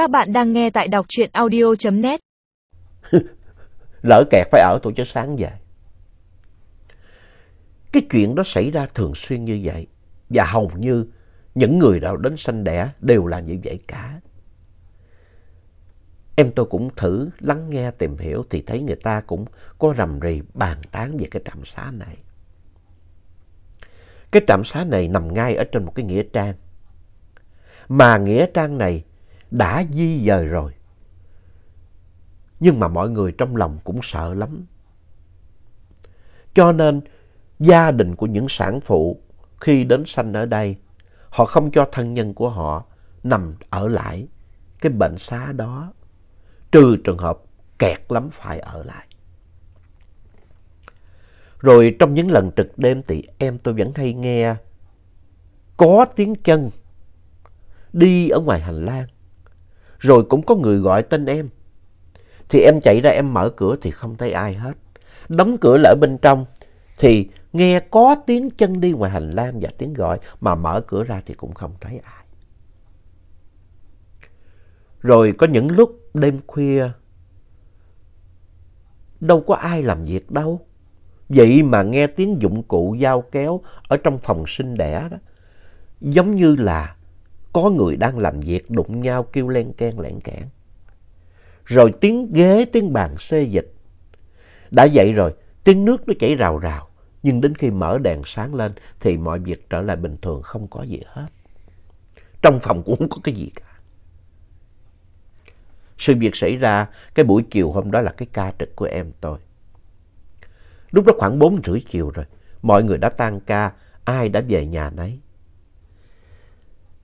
Các bạn đang nghe tại đọc truyện audio.net. Lỡ kẹt phải ở tổ cho sáng về. Cái chuyện đó xảy ra thường xuyên như vậy. Và hầu như những người nào đến sanh đẻ đều là như vậy cả. Em tôi cũng thử lắng nghe, tìm hiểu thì thấy người ta cũng có rầm rì, bàn tán về cái trạm xá này. Cái trạm xá này nằm ngay ở trên một cái nghĩa trang. Mà nghĩa trang này đã di dời rồi. Nhưng mà mọi người trong lòng cũng sợ lắm. Cho nên gia đình của những sản phụ khi đến sanh ở đây, họ không cho thân nhân của họ nằm ở lại cái bệnh xá đó, trừ trường hợp kẹt lắm phải ở lại. Rồi trong những lần trực đêm thì em tôi vẫn hay nghe có tiếng chân đi ở ngoài hành lang. Rồi cũng có người gọi tên em. Thì em chạy ra em mở cửa thì không thấy ai hết. Đóng cửa lại bên trong thì nghe có tiếng chân đi ngoài hành lang và tiếng gọi, mà mở cửa ra thì cũng không thấy ai. Rồi có những lúc đêm khuya, đâu có ai làm việc đâu. Vậy mà nghe tiếng dụng cụ dao kéo ở trong phòng sinh đẻ đó. Giống như là có người đang làm việc đụng nhau kêu len ken lẹn kẽn. Rồi tiếng ghế, tiếng bàn xê dịch. Đã vậy rồi, tiếng nước nó chảy rào rào. Nhưng đến khi mở đèn sáng lên thì mọi việc trở lại bình thường không có gì hết. Trong phòng cũng không có cái gì cả. Sự việc xảy ra cái buổi chiều hôm đó là cái ca trực của em tôi. Lúc đó khoảng bốn rưỡi chiều rồi. Mọi người đã tan ca, ai đã về nhà nấy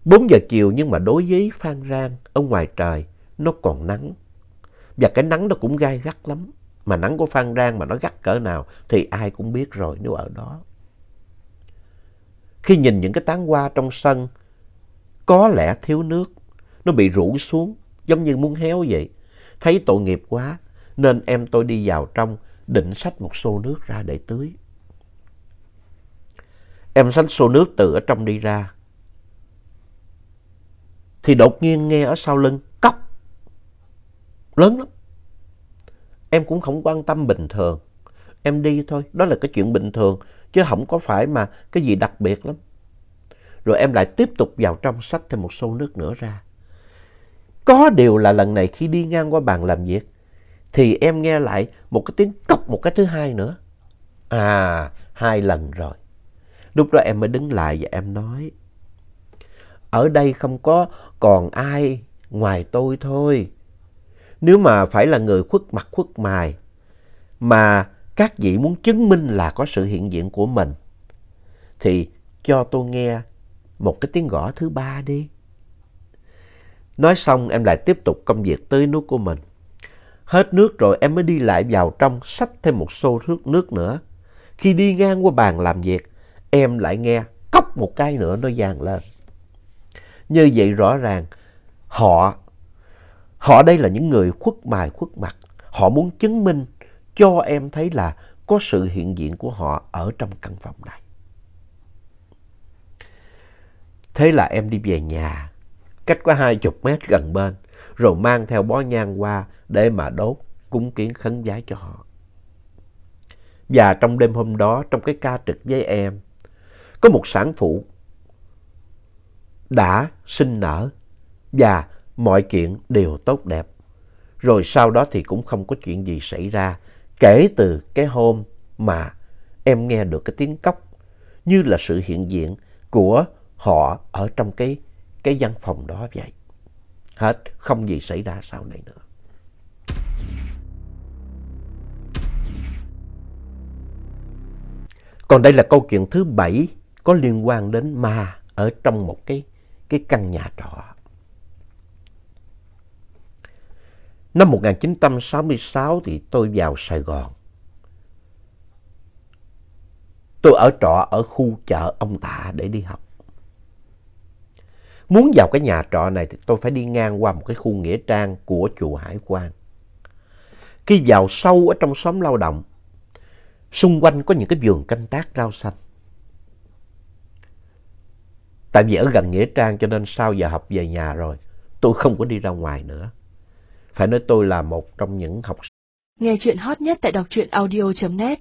bốn giờ chiều nhưng mà đối với Phan Rang ở ngoài trời nó còn nắng. Và cái nắng nó cũng gai gắt lắm. Mà nắng của Phan Rang mà nó gắt cỡ nào thì ai cũng biết rồi nếu ở đó. Khi nhìn những cái tán hoa trong sân, có lẽ thiếu nước, nó bị rủ xuống giống như muốn héo vậy. Thấy tội nghiệp quá nên em tôi đi vào trong định xách một xô nước ra để tưới. Em xách xô nước từ ở trong đi ra. Thì đột nhiên nghe ở sau lưng cốc. Lớn lắm. Em cũng không quan tâm bình thường. Em đi thôi, đó là cái chuyện bình thường. Chứ không có phải mà cái gì đặc biệt lắm. Rồi em lại tiếp tục vào trong xách thêm một xô nước nữa ra. Có điều là lần này khi đi ngang qua bàn làm việc thì em nghe lại một cái tiếng cốc một cái thứ hai nữa. À, hai lần rồi. Lúc đó em mới đứng lại và em nói. Ở đây không có còn ai ngoài tôi thôi. Nếu mà phải là người khuất mặt khuất mài mà các vị muốn chứng minh là có sự hiện diện của mình thì cho tôi nghe một cái tiếng gõ thứ ba đi. Nói xong em lại tiếp tục công việc tưới nước của mình. Hết nước rồi em mới đi lại vào trong xách thêm một xô nước nước nữa. Khi đi ngang qua bàn làm việc, em lại nghe cốc một cái nữa nó vang lên. Như vậy rõ ràng, họ, họ đây là những người khuất mài khuất mặt. Họ muốn chứng minh cho em thấy là có sự hiện diện của họ ở trong căn phòng này. Thế là em đi về nhà, cách có hai chục mét gần bên, rồi mang theo bó nhang qua để mà đốt cúng kiến khấn vái cho họ. Và trong đêm hôm đó, trong cái ca trực với em, có một sản phụ đã sinh nở và mọi chuyện đều tốt đẹp. Rồi sau đó thì cũng không có chuyện gì xảy ra kể từ cái hôm mà em nghe được cái tiếng cốc như là sự hiện diện của họ ở trong cái, cái văn phòng đó vậy. Hết, không gì xảy ra sau này nữa. Còn đây là câu chuyện thứ bảy có liên quan đến ma ở trong một cái, cái căn nhà trọ. Năm 1966 thì tôi vào Sài Gòn. Tôi ở trọ ở khu chợ ông Tạ để đi học. Muốn vào cái nhà trọ này thì tôi phải đi ngang qua một cái khu nghĩa trang của chùa Hải Quan. Khi vào sâu ở trong xóm lao động, xung quanh có những cái vườn canh tác rau xanh. Tại vì ở gần nghĩa trang cho nên sau giờ học về nhà rồi, tôi không có đi ra ngoài nữa. Phải nói tôi là một trong những học sinh Nghe chuyện hot nhất tại đọc truyện audio.net